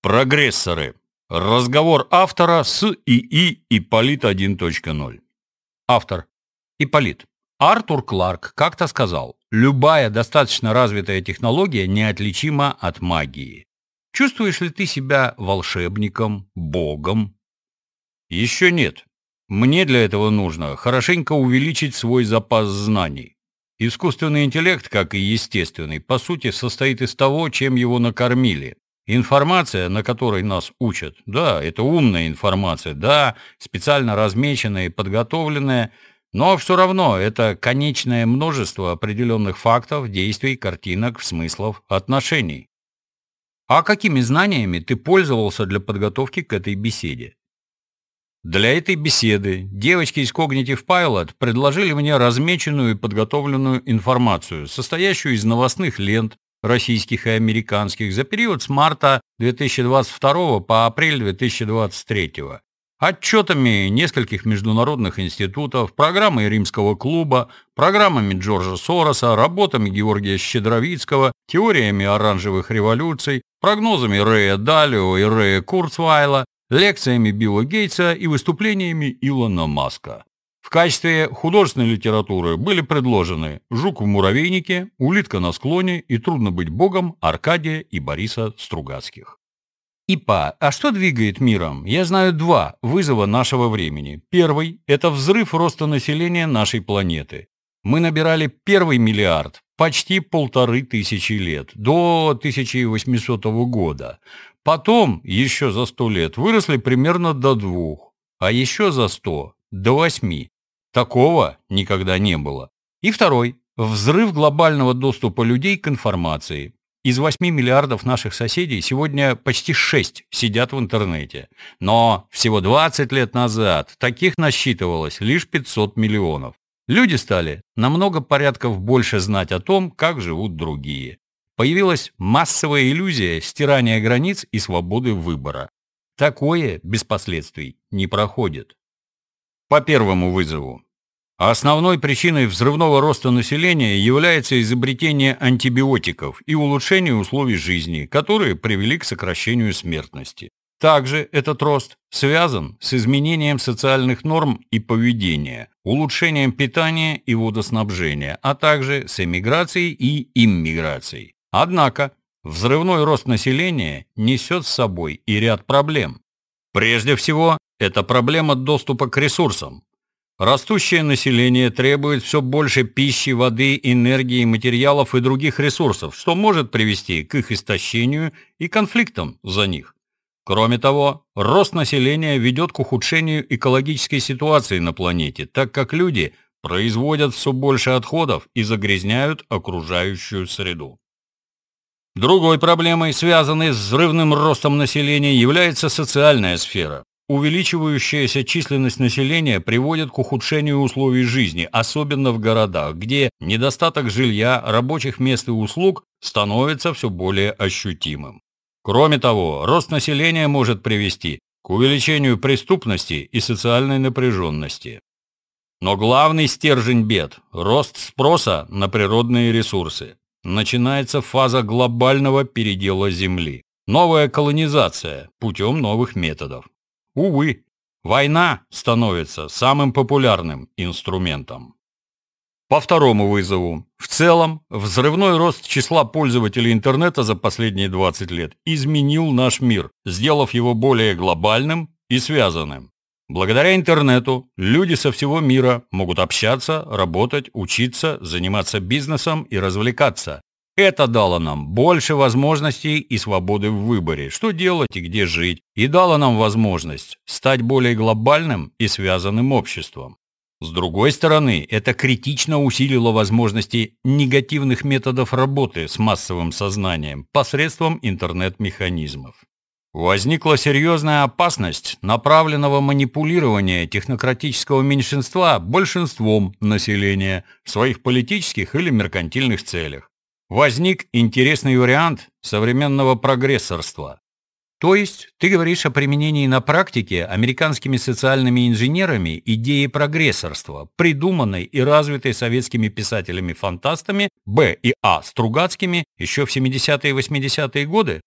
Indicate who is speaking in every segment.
Speaker 1: Прогрессоры. Разговор автора с ИИ Ипполит 1.0. Автор. Ипполит. Артур Кларк как-то сказал, любая достаточно развитая технология неотличима от магии. Чувствуешь ли ты себя волшебником, богом? Еще нет. Мне для этого нужно хорошенько увеличить свой запас знаний. Искусственный интеллект, как и естественный, по сути состоит из того, чем его накормили. Информация, на которой нас учат, да, это умная информация, да, специально размеченная и подготовленная, но все равно это конечное множество определенных фактов, действий, картинок, смыслов, отношений. А какими знаниями ты пользовался для подготовки к этой беседе? Для этой беседы девочки из Cognitive Pilot предложили мне размеченную и подготовленную информацию, состоящую из новостных лент, российских и американских, за период с марта 2022 по апрель 2023, отчетами нескольких международных институтов, программой Римского клуба, программами Джорджа Сороса, работами Георгия Щедровицкого, теориями оранжевых революций, прогнозами Рэя Далио и Рэя Курцвайла, лекциями Билла Гейтса и выступлениями Илона Маска. В качестве художественной литературы были предложены «Жук в муравейнике», «Улитка на склоне» и «Трудно быть богом» Аркадия и Бориса Стругацких. ИПА, а что двигает миром? Я знаю два вызова нашего времени. Первый – это взрыв роста населения нашей планеты. Мы набирали первый миллиард почти полторы тысячи лет, до 1800 года. Потом, еще за сто лет, выросли примерно до двух, а еще за сто – до восьми. Такого никогда не было. И второй – взрыв глобального доступа людей к информации. Из 8 миллиардов наших соседей сегодня почти 6 сидят в интернете. Но всего 20 лет назад таких насчитывалось лишь 500 миллионов. Люди стали намного порядков больше знать о том, как живут другие. Появилась массовая иллюзия стирания границ и свободы выбора. Такое без последствий не проходит. По первому вызову. Основной причиной взрывного роста населения является изобретение антибиотиков и улучшение условий жизни, которые привели к сокращению смертности. Также этот рост связан с изменением социальных норм и поведения, улучшением питания и водоснабжения, а также с эмиграцией и иммиграцией. Однако взрывной рост населения несет с собой и ряд проблем. Прежде всего, это проблема доступа к ресурсам. Растущее население требует все больше пищи, воды, энергии, материалов и других ресурсов, что может привести к их истощению и конфликтам за них. Кроме того, рост населения ведет к ухудшению экологической ситуации на планете, так как люди производят все больше отходов и загрязняют окружающую среду. Другой проблемой, связанной с взрывным ростом населения, является социальная сфера. Увеличивающаяся численность населения приводит к ухудшению условий жизни, особенно в городах, где недостаток жилья, рабочих мест и услуг становится все более ощутимым. Кроме того, рост населения может привести к увеличению преступности и социальной напряженности. Но главный стержень бед – рост спроса на природные ресурсы. Начинается фаза глобального передела Земли. Новая колонизация путем новых методов. Увы, война становится самым популярным инструментом. По второму вызову. В целом, взрывной рост числа пользователей интернета за последние 20 лет изменил наш мир, сделав его более глобальным и связанным. Благодаря интернету люди со всего мира могут общаться, работать, учиться, заниматься бизнесом и развлекаться. Это дало нам больше возможностей и свободы в выборе, что делать и где жить, и дало нам возможность стать более глобальным и связанным обществом. С другой стороны, это критично усилило возможности негативных методов работы с массовым сознанием посредством интернет-механизмов. Возникла серьезная опасность направленного манипулирования технократического меньшинства большинством населения в своих политических или меркантильных целях возник интересный вариант современного прогрессорства. То есть ты говоришь о применении на практике американскими социальными инженерами идеи прогрессорства, придуманной и развитой советскими писателями-фантастами Б и А Стругацкими еще в 70-е и 80-е годы?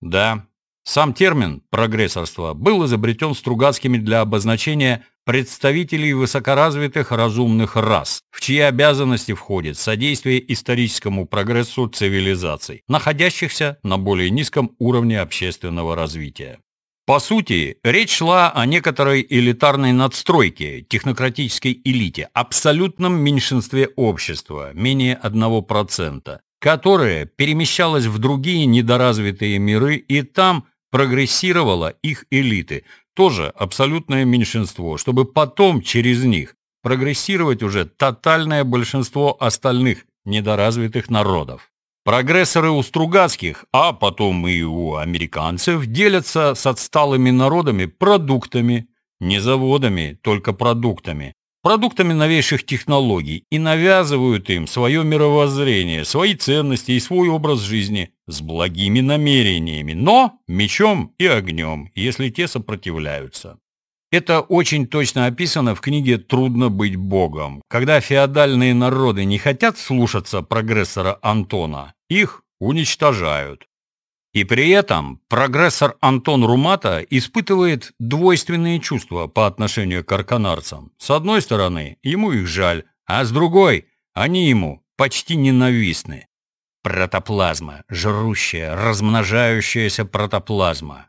Speaker 1: Да, Сам термин «прогрессорство» был изобретен Стругацкими для обозначения представителей высокоразвитых разумных рас, в чьи обязанности входит содействие историческому прогрессу цивилизаций, находящихся на более низком уровне общественного развития. По сути, речь шла о некоторой элитарной надстройке, технократической элите, абсолютном меньшинстве общества, менее 1%, которое перемещалось в другие недоразвитые миры и там прогрессировала их элиты, тоже абсолютное меньшинство, чтобы потом через них прогрессировать уже тотальное большинство остальных недоразвитых народов. Прогрессоры у Стругацких, а потом и у американцев, делятся с отсталыми народами продуктами, не заводами, только продуктами, продуктами новейших технологий и навязывают им свое мировоззрение, свои ценности и свой образ жизни с благими намерениями, но мечом и огнем, если те сопротивляются. Это очень точно описано в книге «Трудно быть Богом». Когда феодальные народы не хотят слушаться прогрессора Антона, их уничтожают. И при этом прогрессор Антон Румата испытывает двойственные чувства по отношению к арканарцам. С одной стороны, ему их жаль, а с другой, они ему почти ненавистны. Протоплазма, жрущая, размножающаяся протоплазма.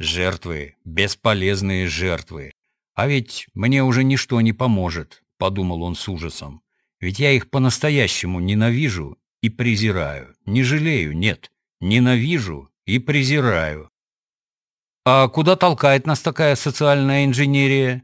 Speaker 1: Жертвы, бесполезные жертвы. А ведь мне уже ничто не поможет, подумал он с ужасом. Ведь я их по-настоящему ненавижу и презираю. Не жалею, нет ненавижу и презираю. А куда толкает нас такая социальная инженерия?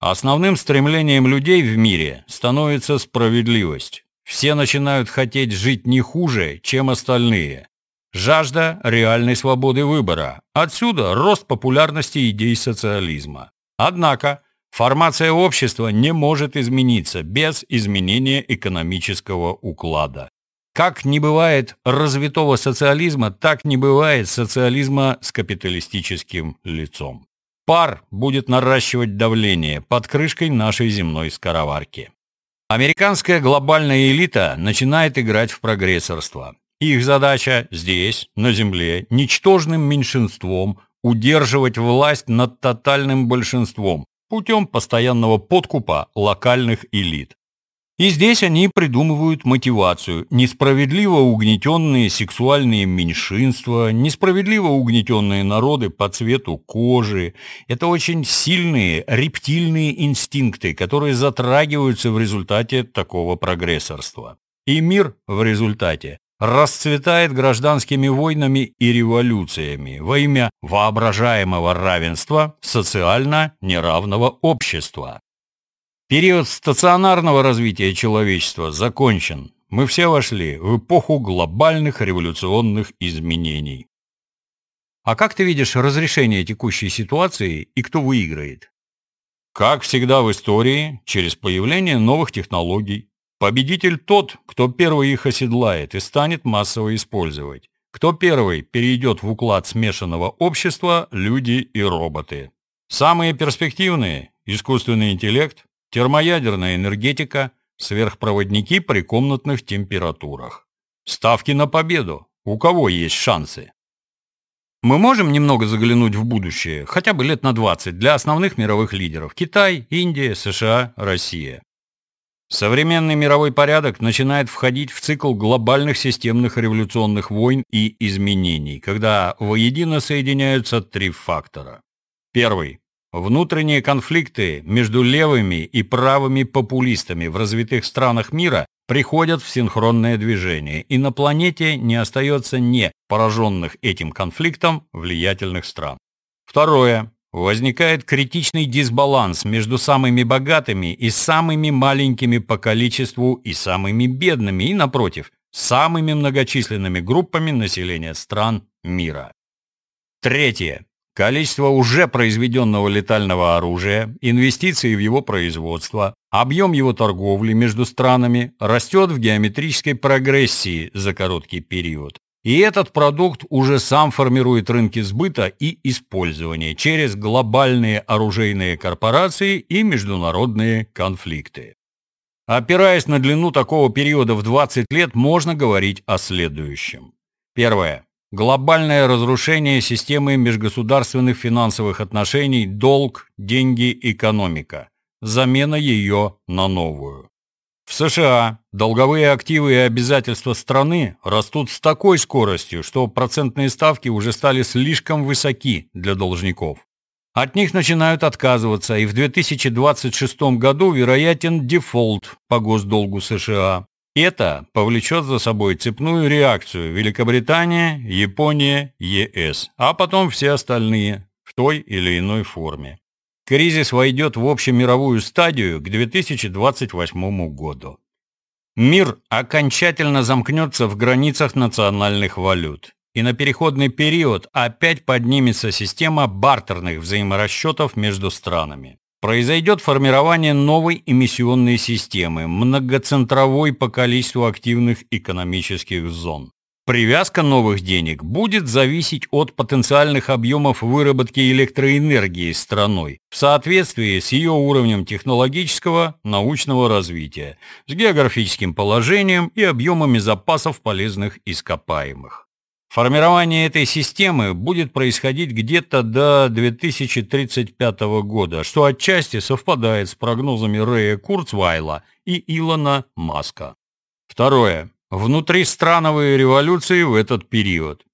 Speaker 1: Основным стремлением людей в мире становится справедливость. Все начинают хотеть жить не хуже, чем остальные. Жажда реальной свободы выбора. Отсюда рост популярности идей социализма. Однако формация общества не может измениться без изменения экономического уклада. Как не бывает развитого социализма, так не бывает социализма с капиталистическим лицом. Пар будет наращивать давление под крышкой нашей земной скороварки. Американская глобальная элита начинает играть в прогрессорство. Их задача здесь, на Земле, ничтожным меньшинством удерживать власть над тотальным большинством путем постоянного подкупа локальных элит. И здесь они придумывают мотивацию. Несправедливо угнетенные сексуальные меньшинства, несправедливо угнетенные народы по цвету кожи. Это очень сильные рептильные инстинкты, которые затрагиваются в результате такого прогрессорства. И мир в результате расцветает гражданскими войнами и революциями во имя воображаемого равенства социально неравного общества. Период стационарного развития человечества закончен. Мы все вошли в эпоху глобальных революционных изменений. А как ты видишь разрешение текущей ситуации и кто выиграет? Как всегда в истории, через появление новых технологий. Победитель тот, кто первый их оседлает и станет массово использовать. Кто первый перейдет в уклад смешанного общества люди и роботы. Самые перспективные – искусственный интеллект, термоядерная энергетика, сверхпроводники при комнатных температурах. Ставки на победу. У кого есть шансы? Мы можем немного заглянуть в будущее, хотя бы лет на 20, для основных мировых лидеров – Китай, Индия, США, Россия. Современный мировой порядок начинает входить в цикл глобальных системных революционных войн и изменений, когда воедино соединяются три фактора. Первый Внутренние конфликты между левыми и правыми популистами в развитых странах мира приходят в синхронное движение, и на планете не остается не пораженных этим конфликтом влиятельных стран. Второе. Возникает критичный дисбаланс между самыми богатыми и самыми маленькими по количеству и самыми бедными, и, напротив, самыми многочисленными группами населения стран мира. Третье. Количество уже произведенного летального оружия, инвестиции в его производство, объем его торговли между странами растет в геометрической прогрессии за короткий период. И этот продукт уже сам формирует рынки сбыта и использования через глобальные оружейные корпорации и международные конфликты. Опираясь на длину такого периода в 20 лет, можно говорить о следующем. Первое. Глобальное разрушение системы межгосударственных финансовых отношений долг, деньги, экономика, замена ее на новую. В США долговые активы и обязательства страны растут с такой скоростью, что процентные ставки уже стали слишком высоки для должников. От них начинают отказываться, и в 2026 году вероятен дефолт по госдолгу США. Это повлечет за собой цепную реакцию Великобритания, Япония, ЕС, а потом все остальные в той или иной форме. Кризис войдет в общемировую стадию к 2028 году. Мир окончательно замкнется в границах национальных валют, и на переходный период опять поднимется система бартерных взаиморасчетов между странами. Произойдет формирование новой эмиссионной системы, многоцентровой по количеству активных экономических зон. Привязка новых денег будет зависеть от потенциальных объемов выработки электроэнергии страной в соответствии с ее уровнем технологического, научного развития, с географическим положением и объемами запасов полезных ископаемых. Формирование этой системы будет происходить где-то до 2035 года, что отчасти совпадает с прогнозами Рэя Курцвайла и Илона Маска. Второе внутристрановые революции в этот период.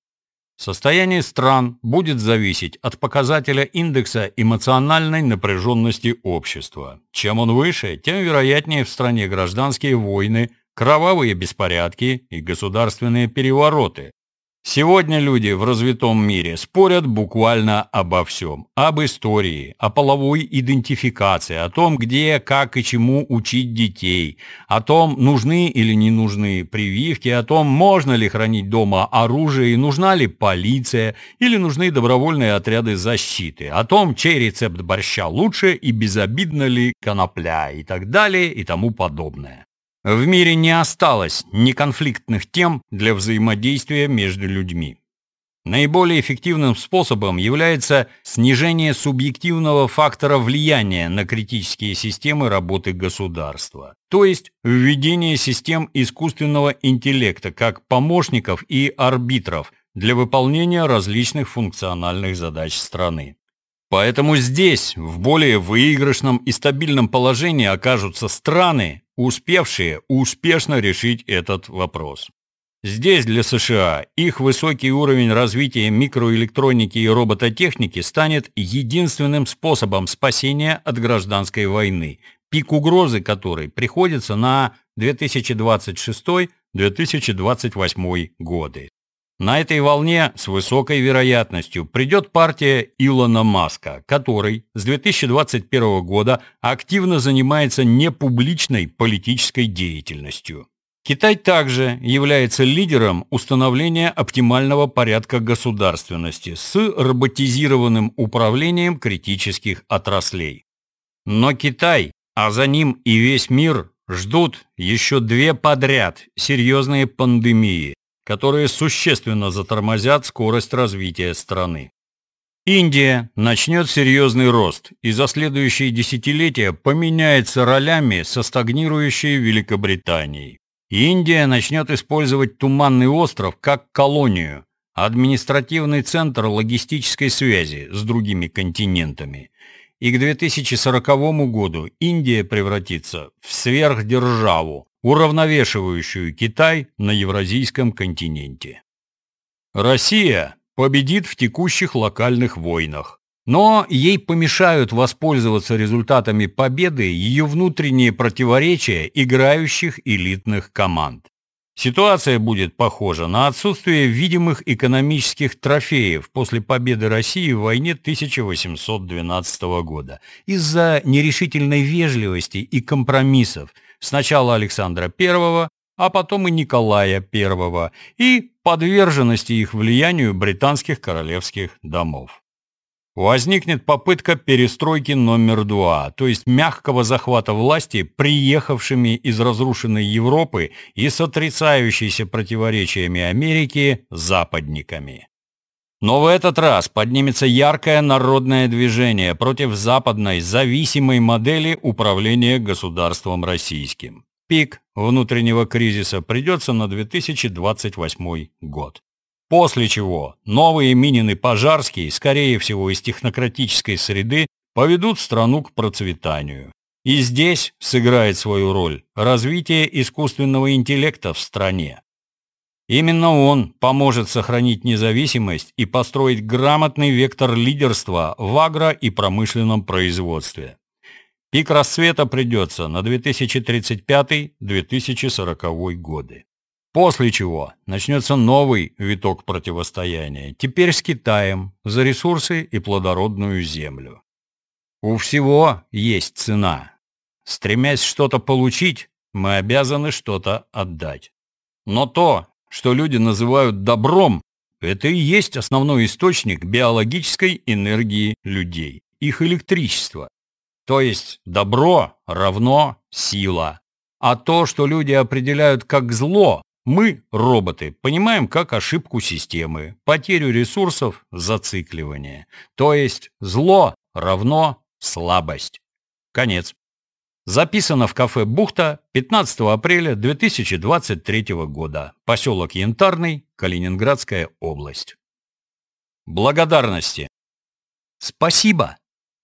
Speaker 1: Состояние стран будет зависеть от показателя индекса эмоциональной напряженности общества. Чем он выше, тем вероятнее в стране гражданские войны, кровавые беспорядки и государственные перевороты, Сегодня люди в развитом мире спорят буквально обо всем. Об истории, о половой идентификации, о том, где, как и чему учить детей, о том, нужны или не нужны прививки, о том, можно ли хранить дома оружие и нужна ли полиция, или нужны добровольные отряды защиты, о том, чей рецепт борща лучше и безобидна ли конопля и так далее и тому подобное. В мире не осталось неконфликтных тем для взаимодействия между людьми. Наиболее эффективным способом является снижение субъективного фактора влияния на критические системы работы государства, то есть введение систем искусственного интеллекта как помощников и арбитров для выполнения различных функциональных задач страны. Поэтому здесь в более выигрышном и стабильном положении окажутся страны, успевшие успешно решить этот вопрос. Здесь для США их высокий уровень развития микроэлектроники и робототехники станет единственным способом спасения от гражданской войны, пик угрозы которой приходится на 2026-2028 годы. На этой волне с высокой вероятностью придет партия Илона Маска, который с 2021 года активно занимается непубличной политической деятельностью. Китай также является лидером установления оптимального порядка государственности с роботизированным управлением критических отраслей. Но Китай, а за ним и весь мир, ждут еще две подряд серьезные пандемии, которые существенно затормозят скорость развития страны. Индия начнет серьезный рост и за следующие десятилетия поменяется ролями со стагнирующей Великобританией. Индия начнет использовать Туманный остров как колонию, административный центр логистической связи с другими континентами. И к 2040 году Индия превратится в сверхдержаву, уравновешивающую Китай на евразийском континенте. Россия победит в текущих локальных войнах, но ей помешают воспользоваться результатами победы ее внутренние противоречия играющих элитных команд. Ситуация будет похожа на отсутствие видимых экономических трофеев после победы России в войне 1812 года из-за нерешительной вежливости и компромиссов, сначала Александра I, а потом и Николая I, и подверженности их влиянию британских королевских домов. Возникнет попытка перестройки номер два, то есть мягкого захвата власти приехавшими из разрушенной Европы и с отрицающейся противоречиями Америки западниками. Но в этот раз поднимется яркое народное движение против западной зависимой модели управления государством российским. Пик внутреннего кризиса придется на 2028 год. После чего новые Минин Пожарский, скорее всего из технократической среды, поведут страну к процветанию. И здесь сыграет свою роль развитие искусственного интеллекта в стране. Именно он поможет сохранить независимость и построить грамотный вектор лидерства в агро- и промышленном производстве. Пик расцвета придется на 2035-2040 годы. После чего начнется новый виток противостояния, теперь с Китаем, за ресурсы и плодородную землю. У всего есть цена. Стремясь что-то получить, мы обязаны что-то отдать. Но то, что люди называют добром, это и есть основной источник биологической энергии людей, их электричество. То есть добро равно сила. А то, что люди определяют как зло, мы, роботы, понимаем как ошибку системы, потерю ресурсов, зацикливание. То есть зло равно слабость. Конец. Записано в кафе «Бухта» 15 апреля 2023 года. Поселок Янтарный, Калининградская область. Благодарности. Спасибо.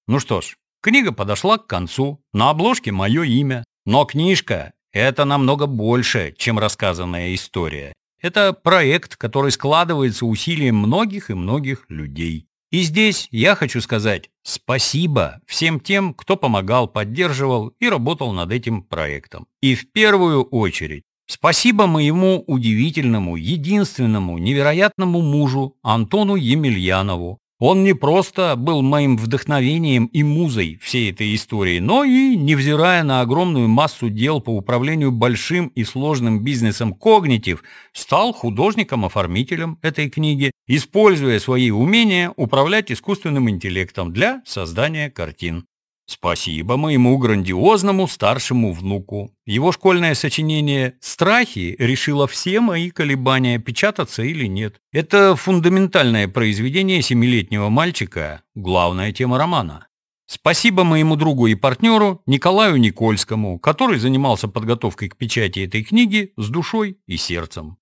Speaker 1: Ну что ж, книга подошла к концу. На обложке мое имя. Но книжка – это намного больше, чем рассказанная история. Это проект, который складывается усилием многих и многих людей. И здесь я хочу сказать спасибо всем тем, кто помогал, поддерживал и работал над этим проектом. И в первую очередь спасибо моему удивительному, единственному, невероятному мужу Антону Емельянову, он не просто был моим вдохновением и музой всей этой истории, но и, невзирая на огромную массу дел по управлению большим и сложным бизнесом «Когнитив», стал художником-оформителем этой книги, используя свои умения управлять искусственным интеллектом для создания картин. Спасибо моему грандиозному старшему внуку. Его школьное сочинение «Страхи» решило все мои колебания, печататься или нет. Это фундаментальное произведение семилетнего мальчика, главная тема романа. Спасибо моему другу и партнеру Николаю Никольскому, который занимался подготовкой к печати этой книги с душой и сердцем.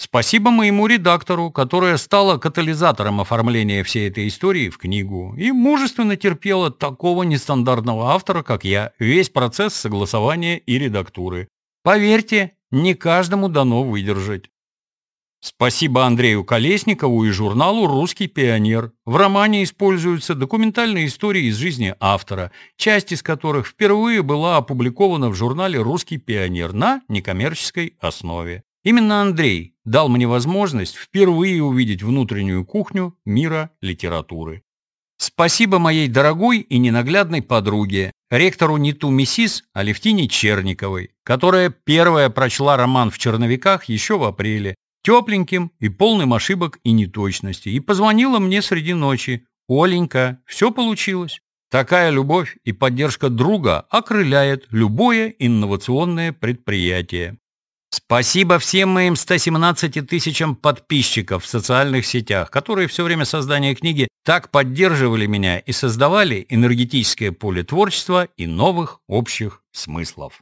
Speaker 1: Спасибо моему редактору, которая стала катализатором оформления всей этой истории в книгу и мужественно терпела такого нестандартного автора, как я, весь процесс согласования и редактуры. Поверьте, не каждому дано выдержать. Спасибо Андрею Колесникову и журналу «Русский пионер». В романе используются документальные истории из жизни автора, часть из которых впервые была опубликована в журнале «Русский пионер» на некоммерческой основе. Именно Андрей дал мне возможность впервые увидеть внутреннюю кухню мира литературы. Спасибо моей дорогой и ненаглядной подруге, ректору НИТУ МИСИС Алевтине Черниковой, которая первая прочла роман в черновиках еще в апреле, тепленьким и полным ошибок и неточностей, и позвонила мне среди ночи. «Оленька, все получилось». Такая любовь и поддержка друга окрыляет любое инновационное предприятие. Спасибо всем моим 117 тысячам подписчиков в социальных сетях, которые все время создания книги так поддерживали меня и создавали энергетическое поле творчества и новых общих смыслов.